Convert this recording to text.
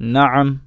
نعم.